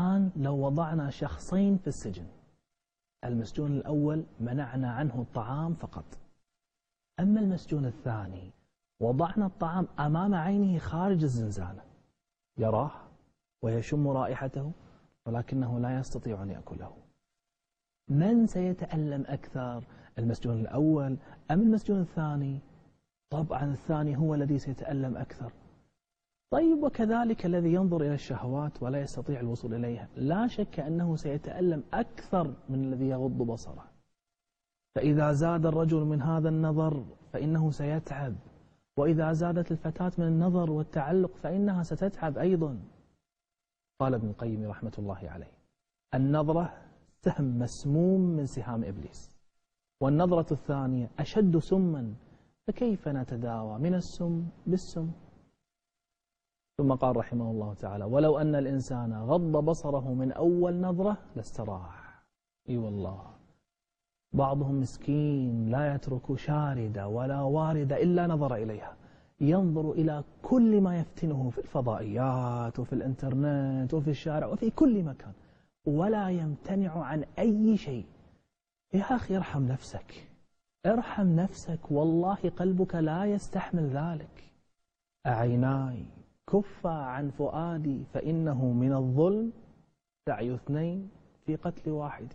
الآن لو وضعنا شخصين في السجن المسجون الأول منعنا عنه الطعام فقط. أما المسجون الثاني وضعنا الطعام أمام عينه خارج الزنزانة. يراه ويشم رائحته ولكنه لا يستطيع أن يأكله. من سيتألم أكثر المسجون الأول أم المسجون الثاني؟ طبعا الثاني هو الذي سيتألم أكثر. طيب وكذلك الذي ينظر إلى الشهوات ولا يستطيع الوصول إليها لا شك أنه سيتألم أكثر من الذي يغض بصره. فإذا زاد الرجل من هذا النظر فإنه سيتعب وإذا زادت الفتاة من النظر والتعلق فإنها ستتعب أيضا. قال ابن القيم رحمة الله عليه النظرة سهم مسموم من سهام إبليس والنظرة الثانية أشد سما فكيف نتداوى من السم بالسم؟ ثم قال رحمه الله تعالى ولو أن الإنسان غض بصره من أول نظرة لاستراح. إي والله. بعضهم مسكين لا يترك شاردة ولا واردة إلا نظر إليها. ينظر إلى كل ما يفتنه في الفضائيات وفي الإنترنت وفي الشارع وفي كل مكان ولا يمتنع عن أي شيء. يا أخي ارحم نفسك ارحم نفسك والله قلبك لا يستحمل ذلك. أعيناي. كفا عن فؤادي فإنه من الظلم. سعي اثنين في قتل واحد.